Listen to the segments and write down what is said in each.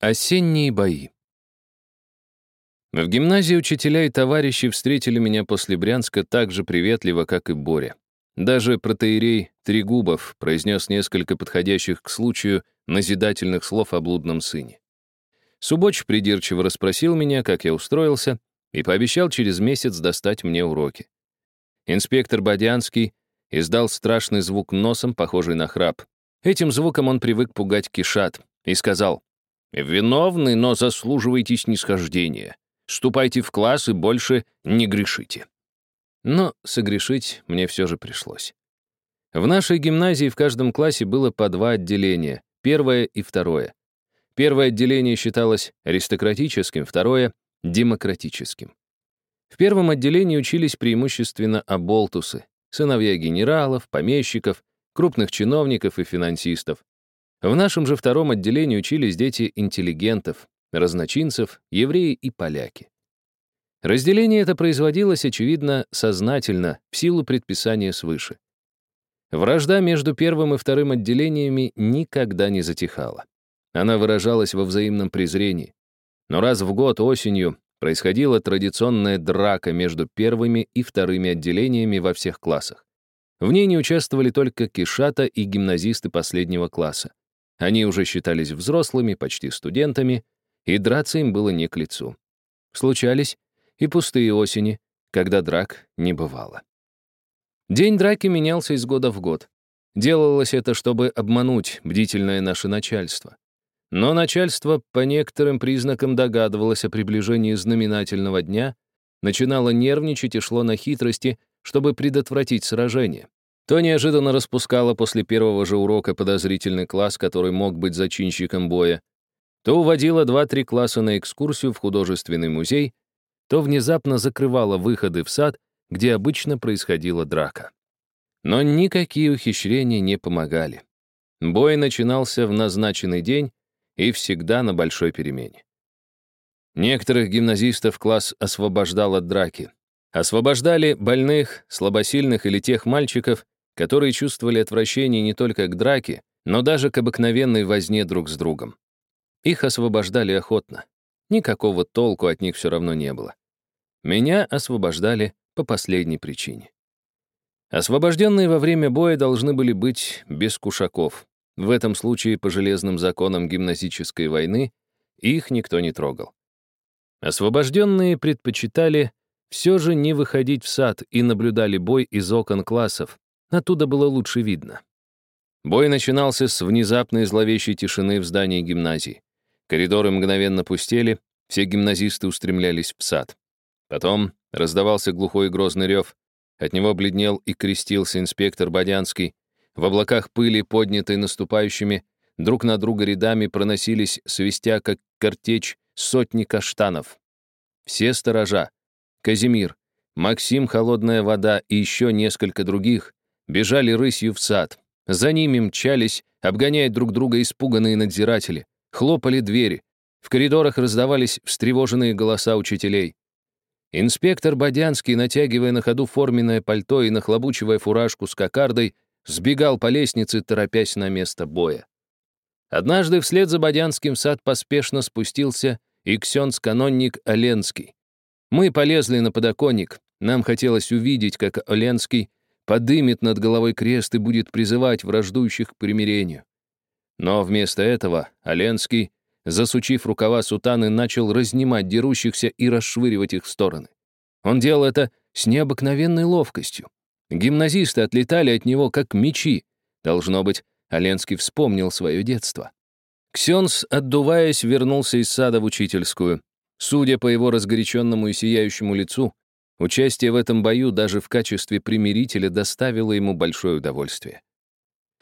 Осенние бои. В гимназии учителя и товарищи встретили меня после Брянска так же приветливо, как и Боря. Даже протеерей Трегубов произнес несколько подходящих к случаю назидательных слов о блудном сыне. Субоч придирчиво расспросил меня, как я устроился, и пообещал через месяц достать мне уроки. Инспектор Бодянский издал страшный звук носом, похожий на храп. Этим звуком он привык пугать кишат, и сказал, «Виновны, но заслуживаете снисхождения. Ступайте в класс и больше не грешите». Но согрешить мне все же пришлось. В нашей гимназии в каждом классе было по два отделения, первое и второе. Первое отделение считалось аристократическим, второе — демократическим. В первом отделении учились преимущественно оболтусы, сыновья генералов, помещиков, крупных чиновников и финансистов. В нашем же втором отделении учились дети интеллигентов, разночинцев, евреи и поляки. Разделение это производилось, очевидно, сознательно, в силу предписания свыше. Вражда между первым и вторым отделениями никогда не затихала. Она выражалась во взаимном презрении. Но раз в год осенью происходила традиционная драка между первыми и вторыми отделениями во всех классах. В ней не участвовали только кишата и гимназисты последнего класса. Они уже считались взрослыми, почти студентами, и драться им было не к лицу. Случались и пустые осени, когда драк не бывало. День драки менялся из года в год. Делалось это, чтобы обмануть бдительное наше начальство. Но начальство по некоторым признакам догадывалось о приближении знаменательного дня, начинало нервничать и шло на хитрости, чтобы предотвратить сражение. То неожиданно распускало после первого же урока подозрительный класс, который мог быть зачинщиком боя, то уводило два-три класса на экскурсию в художественный музей, то внезапно закрывало выходы в сад, где обычно происходила драка. Но никакие ухищрения не помогали. Бой начинался в назначенный день и всегда на большой перемене. Некоторых гимназистов класс освобождал от драки. Освобождали больных, слабосильных или тех мальчиков, которые чувствовали отвращение не только к драке, но даже к обыкновенной возне друг с другом. Их освобождали охотно. Никакого толку от них все равно не было. Меня освобождали по последней причине. Освобожденные во время боя должны были быть без кушаков. В этом случае, по железным законам гимназической войны, их никто не трогал. Освобожденные предпочитали все же не выходить в сад и наблюдали бой из окон классов, Оттуда было лучше видно. Бой начинался с внезапной зловещей тишины в здании гимназии. Коридоры мгновенно пустели, все гимназисты устремлялись в сад. Потом раздавался глухой грозный рев. От него бледнел и крестился инспектор Бодянский. В облаках пыли, поднятой наступающими, друг на друга рядами проносились, свистя, как картечь, сотни каштанов. Все сторожа, Казимир, Максим Холодная вода и еще несколько других бежали рысью в сад. За ними мчались, обгоняя друг друга испуганные надзиратели. Хлопали двери. В коридорах раздавались встревоженные голоса учителей. Инспектор Бодянский, натягивая на ходу форменное пальто и нахлобучивая фуражку с кокардой, сбегал по лестнице, торопясь на место боя. Однажды вслед за Бодянским в сад поспешно спустился и ксенц-канонник Оленский. Мы полезли на подоконник. Нам хотелось увидеть, как Оленский подымет над головой крест и будет призывать враждующих к примирению. Но вместо этого Оленский, засучив рукава сутаны, начал разнимать дерущихся и расшвыривать их в стороны. Он делал это с необыкновенной ловкостью. Гимназисты отлетали от него, как мечи. Должно быть, Оленский вспомнил свое детство. Ксенс, отдуваясь, вернулся из сада в учительскую. Судя по его разгоряченному и сияющему лицу, Участие в этом бою даже в качестве примирителя доставило ему большое удовольствие.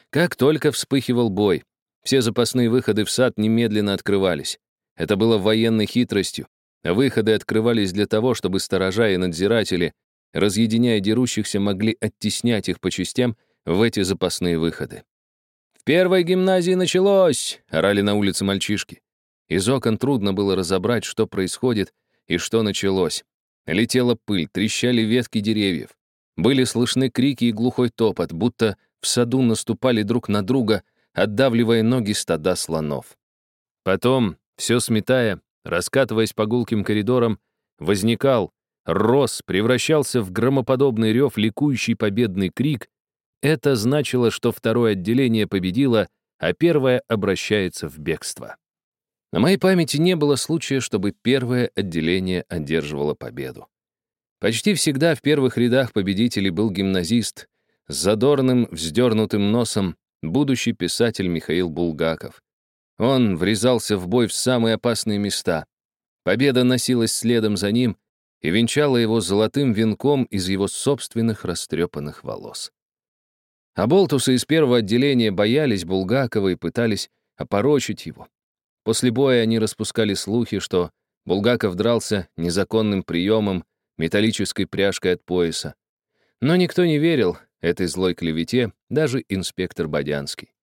Как только вспыхивал бой, все запасные выходы в сад немедленно открывались. Это было военной хитростью. Выходы открывались для того, чтобы сторожа и надзиратели, разъединяя дерущихся, могли оттеснять их по частям в эти запасные выходы. «В первой гимназии началось!» — орали на улице мальчишки. Из окон трудно было разобрать, что происходит и что началось. Летела пыль, трещали ветки деревьев. Были слышны крики и глухой топот, будто в саду наступали друг на друга, отдавливая ноги стада слонов. Потом все сметая, раскатываясь по гулким коридорам, возникал, рос, превращался в громоподобный рев, ликующий победный крик, это значило, что второе отделение победило, а первое обращается в бегство. На моей памяти не было случая, чтобы первое отделение одерживало победу. Почти всегда в первых рядах победителей был гимназист с задорным, вздернутым носом, будущий писатель Михаил Булгаков. Он врезался в бой в самые опасные места. Победа носилась следом за ним и венчала его золотым венком из его собственных растрепанных волос. А болтусы из первого отделения боялись Булгакова и пытались опорочить его. После боя они распускали слухи, что Булгаков дрался незаконным приемом, металлической пряжкой от пояса. Но никто не верил этой злой клевете, даже инспектор Бодянский.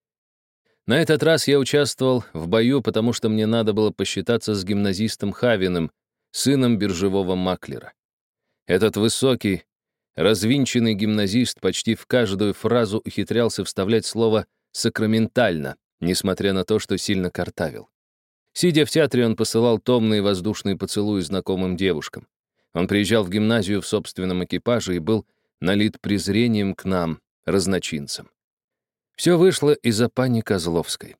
На этот раз я участвовал в бою, потому что мне надо было посчитаться с гимназистом Хавиным, сыном биржевого маклера. Этот высокий, развинченный гимназист почти в каждую фразу ухитрялся вставлять слово «сакраментально», несмотря на то, что сильно картавил. Сидя в театре, он посылал томные воздушные поцелуи знакомым девушкам. Он приезжал в гимназию в собственном экипаже и был налит презрением к нам, разночинцам. Все вышло из-за пани Козловской.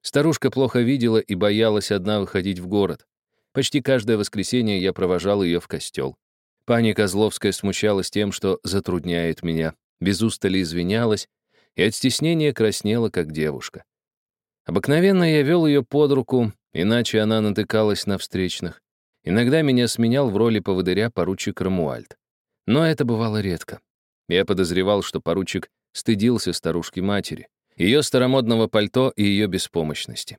Старушка плохо видела и боялась одна выходить в город. Почти каждое воскресенье я провожал ее в костел. Пани Козловская смущалась тем, что затрудняет меня, без устали извинялась и от стеснения краснела, как девушка. Обыкновенно я вел ее под руку, Иначе она натыкалась на встречных. Иногда меня сменял в роли поводыря поручик Рамуальд. Но это бывало редко. Я подозревал, что поручик стыдился старушки-матери, ее старомодного пальто и ее беспомощности.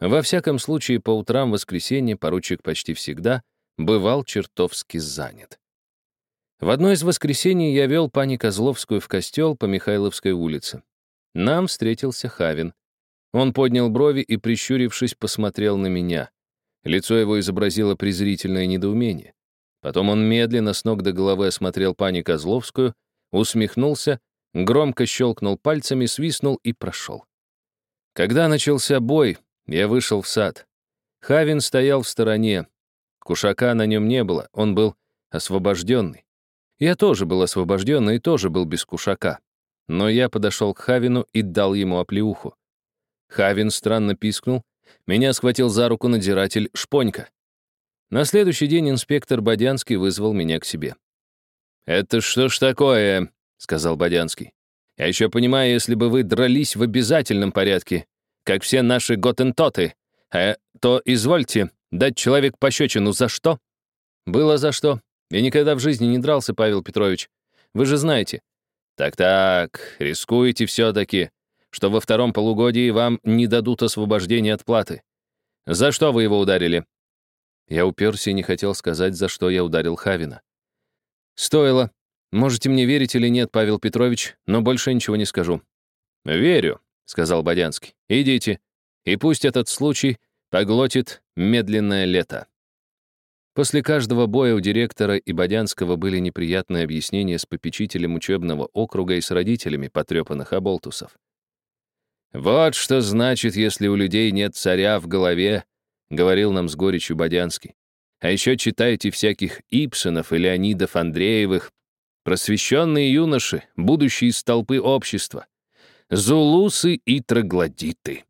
Во всяком случае, по утрам воскресенья поручик почти всегда бывал чертовски занят. В одно из воскресений я вел пани Козловскую в костел по Михайловской улице. Нам встретился Хавин, он поднял брови и, прищурившись, посмотрел на меня. Лицо его изобразило презрительное недоумение. Потом он медленно с ног до головы осмотрел пани Козловскую, усмехнулся, громко щелкнул пальцами, свистнул и прошел. Когда начался бой, я вышел в сад. Хавин стоял в стороне. Кушака на нем не было, он был освобожденный. Я тоже был освобожденный и тоже был без кушака. Но я подошел к Хавину и дал ему оплеуху. Хавин странно пискнул. Меня схватил за руку надзиратель Шпонька. На следующий день инспектор Бодянский вызвал меня к себе. «Это что ж такое?» — сказал Бодянский. «Я еще понимаю, если бы вы дрались в обязательном порядке, как все наши готентоты, э, то извольте дать человек пощечину за что?» «Было за что. Я никогда в жизни не дрался, Павел Петрович. Вы же знаете». «Так-так, рискуете все-таки что во втором полугодии вам не дадут освобождения от платы. За что вы его ударили?» Я уперся и не хотел сказать, за что я ударил Хавина. «Стоило. Можете мне верить или нет, Павел Петрович, но больше ничего не скажу». «Верю», — сказал Бодянский. «Идите, и пусть этот случай поглотит медленное лето». После каждого боя у директора и Бодянского были неприятные объяснения с попечителем учебного округа и с родителями потрепанных оболтусов. «Вот что значит, если у людей нет царя в голове», — говорил нам с горечью Бодянский. «А еще читайте всяких Ипсонов и Леонидов Андреевых, просвещенные юноши, будущие столпы общества, зулусы и троглодиты».